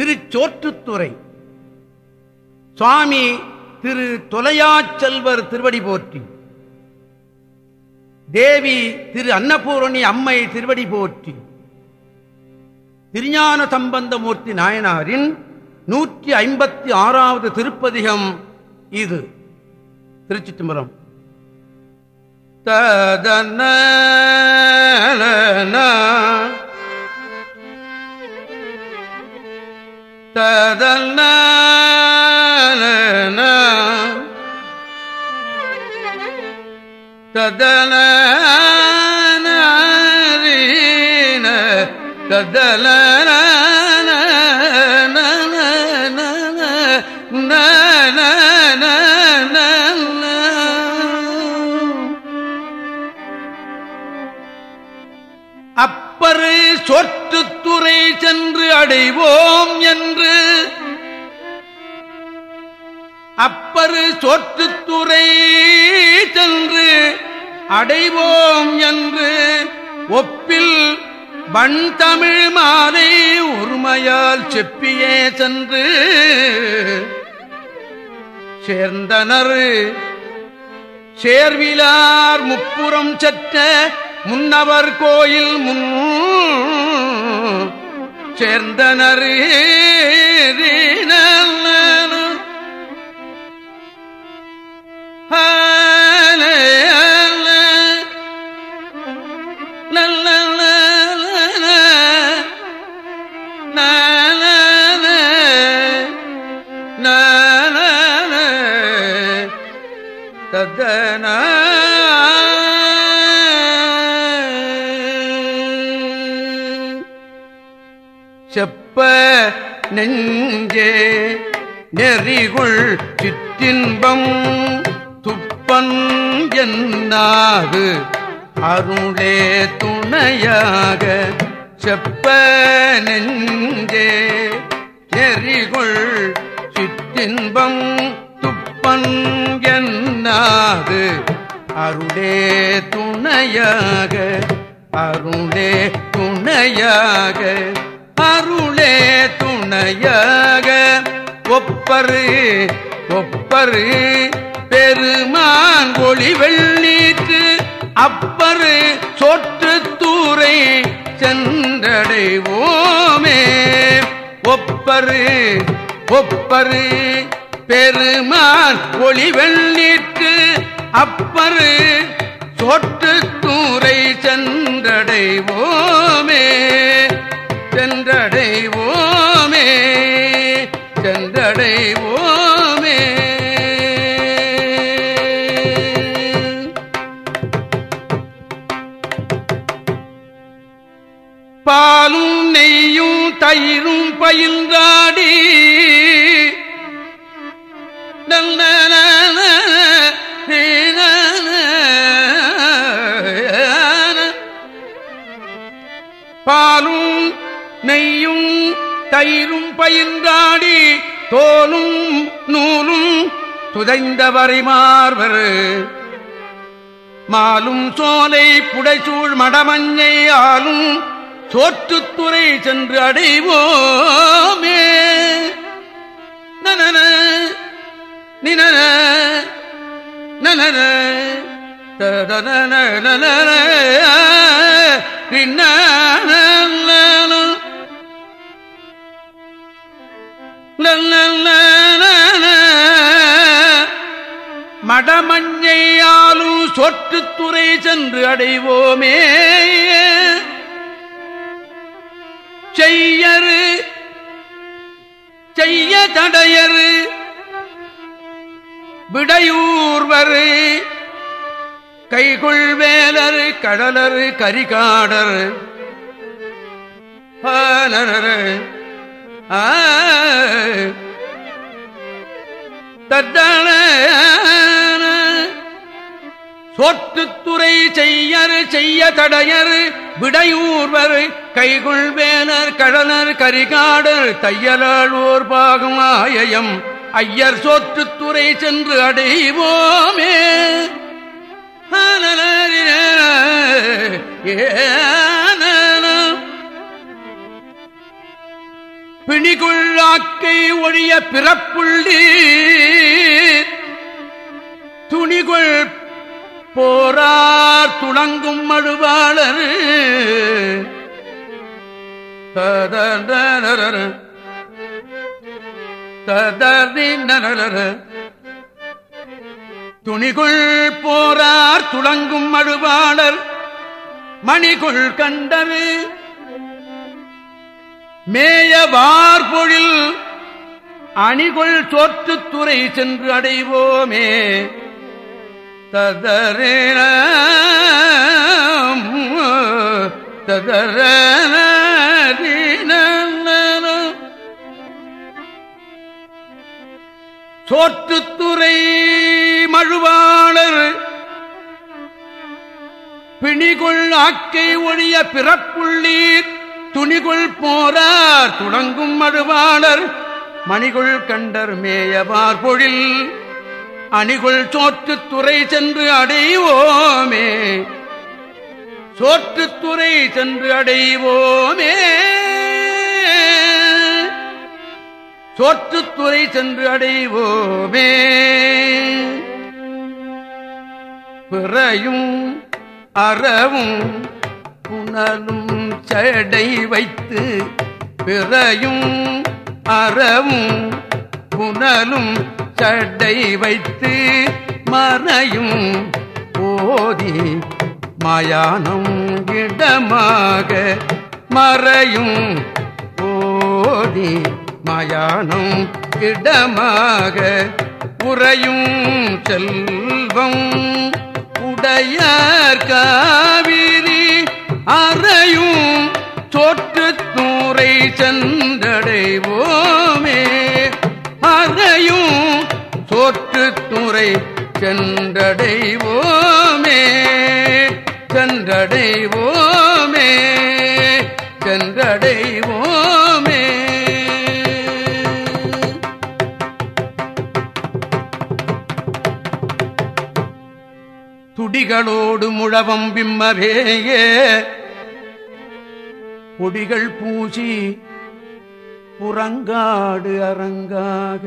திருச்சோற்றுத்துறை. சுவாமி திரு தொலையாச்செல்வர் திருவடி போற்றி. தேவி திரு அன்னபூரணி அம்மை திருவடி போற்றி. திருஞான சம்பந்தமூர்த்தி நாயனாரின் நூற்றி ஐம்பத்தி ஆறாவது திருப்பதிகம் இது. திருச்சி திம்பரம் ததன ததன ததன ததல அப்பரு சொற்றுத்துறை சென்று அடைவோம் என்று அப்பரு சொற்றுத்துறை சென்று அடைவோம் என்று ஒப்பில் வன் தமிழ் மாலை உரிமையால் செப்பியே சென்று சேர்ந்தனர். சேர்விலார் முப்புறம் சற்ற முன்னவர் கோயில் முன் சேர்ந்தனர். செப்ப நெஞ்சே நெறிகுள் சிற்றின்பம் துப்பன் என்னாது அருளே துணையாக செப்ப நெஞ்சே நெறிகுள் சிற்றின்பம் துப்பன் என்னாது அருளே துணையாக அருளே துணையாக அருள் துணையாக ஒப்பரு ஒப்பரு. பெருமான் ஒளி வெள்ளீற்று அப்பரு சொற்று தூரை சென்றடைவோமே. ஒப்பரு ஒப்பரு. பெருமான் ஒளி வெள்ளீற்று அப்பரு சொற்று தூரை சென்றடைவோமே. பாலும் நெய்யும் தயிரும் பயின்றாடி பாலும் நெய்யும் தயிரும் பயின்றாடி தோலும் நூலும் துதைந்தவரை மார்வர் மாலும் சோலை புடைசூழ் மடமஞ்சை ஆளும் சோற்றுத்துறை சென்று அடைவோமே. நனன நினன நனன. மடமஞ்சையாலும் சொற்றுத்துறை சென்று அடைவோமே. செய்யரு செய்ய தடையரு விடையூர்வரு கைகுள் வேலரு கடலரு கரிகாடர் தத்தான ஆ. தத்தன செய்யர் செய்ய தடையர் விடையூர்வர் கைகுள் வேலர் கடலர் கரிகாடர் ஓர் பாகம் ஆயம் ஐயர் சொத்துத்துறை சென்று அடைவோமே. பிணிகுள்ளாக்கை ஒழிய பிறப்புள்ளி துணிகுள் போரார் துணங்கும் மழுவாளர். ததர துணிகுள் போரார் துளங்கும் மழுவாளர். மணிகுள் கண்டரு. மேய வார்பொழில் அணிகுள் தோற்றுத்துறை சென்று அடைவோமே. ததரேன ததர சோற்றுத்துறை மழுவாளர் பிணிகுள் ஆக்கை ஒழிய பிறப்புள்ளீர் துணிகுள் போரார் துணங்கும் மழுவாளர் மணிகுள் கண்டர் மேயவார் பொழில். அணிகுள் சோற்றுத்துறை சென்று அடைவோமே. சோற்றுத்துறை சென்று அடைவோமே. சோற்றுத்துறை சென்று அடைவோமே. பிறையும் அறவும் புனலும் சடை வைத்து பிறையும் அறவும் புனலும் சடை வைத்து மறையும் போதி மயானம் இடமாக மறையும் போதி மயானம் இடமாக உறையும் செல்வம் உடையார் காவிரி அறையும் தோற்று தூரை சென்றடைவோ போற்று துறை சென்றடைவோமே சென்றடைவோமே சென்றடைவோமே. துடிகளோடு முழவம் பிம்மவேயே பொடிகள் பூசி புறங்காடு அரங்காக.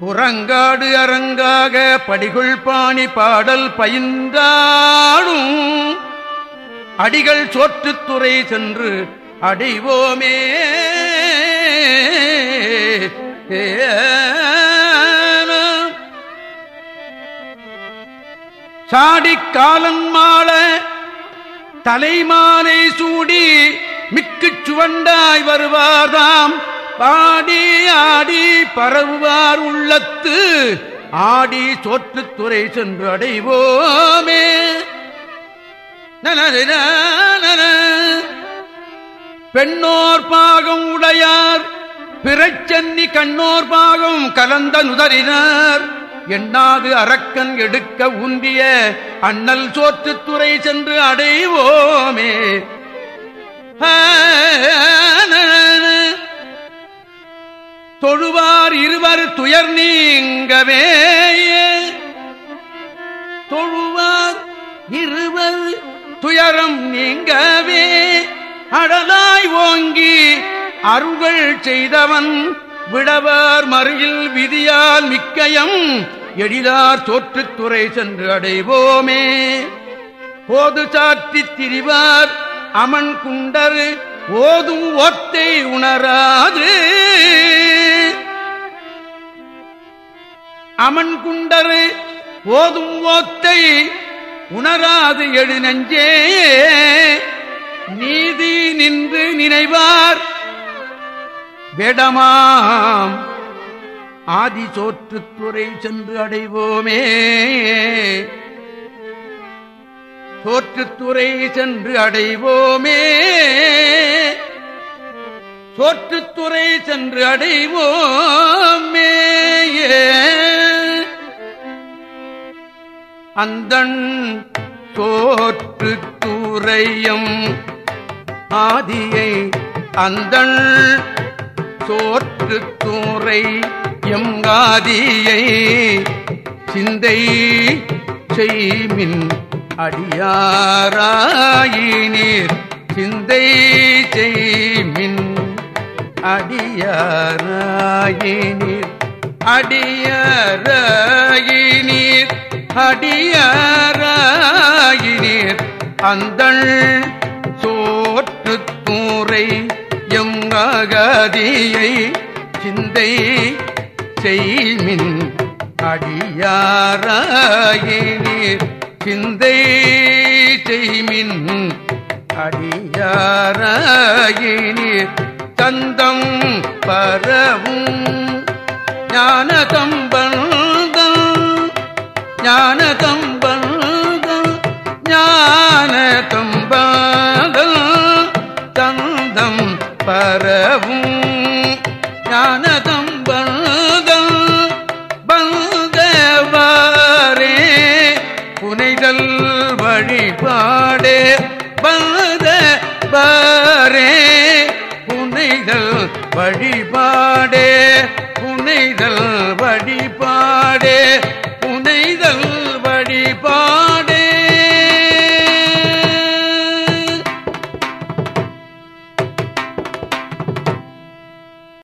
புறங்காடு அரங்காக படிகுள் பாணி பாடல் பயின்றாடும். அடிகள் சோற்றுத்துறை சென்று அடைவோமே. சாடி காலன் மாலை தலைமாலை சூடி மிக்கு சுவண்டாய் வருவார்தாம் பாடி ஆடி பரவுவார் உள்ளத்து. ஆடி சோற்றுத்துறை சென்று அடைவோமே. பெண்ணோர் பாகம் உடையார். பிறச்சன்னி கண்ணோர் பாகம் கலந்த நுதறினார். எண்ணாது அரக்கன் எடுக்க உந்திய அண்ணல் சோற்றுத்துறை சென்று அடைவோமே. தொழுவார் இருவர் துயர் நீங்கவே தொழுவார் இருவர் துயரம் நீங்கவே. அடலாய் ஓங்கி அருள்கள் செய்தவன் விடவர் மறியில் விதியால் மிக்கயம் எழிலார் தோற்றுத்துறை சென்று அடைவோமே. போது சாற்றி திரிவார் அமன் குண்டர் ஓதும் ஒத்தை உணராது. அமன் குண்டர் ஓதும் ஓத்தை உணராது எழு நெஞ்சே நீதி நின்று நினைவார் வேடமாம் ஆதி சோற்றுத்துறை சென்று அடைவோமே. சோற்றுத்துறை சென்று அடைவோமே. சோற்றுத்துறை சென்று அடைவோமே. அந்தன் சோற்றுத்துறையும் ஆதியை அந்தள் சோற்றுத்துறை எங்காதியை சிந்தை செய்மின் அடியாராயினீர். சிந்தை செய்மின் அடியாராயினீர். அடியாராயினீர். அடியாராயினீர். அந்தள் சோற்று தூரை எங்கதியை சிந்தை செய்மின் அடியாராயினீர் சிந்தை செய்மின் அடியாராயினீர் தந்தம் பரவும் ஞானதம்பந்தம் ஞானதம்பந்தம் ஞானதம்பந்தம் தந்தம் பரவும் பாரே புனைதல் வழிபாடே புனைதல் வழிபாடு.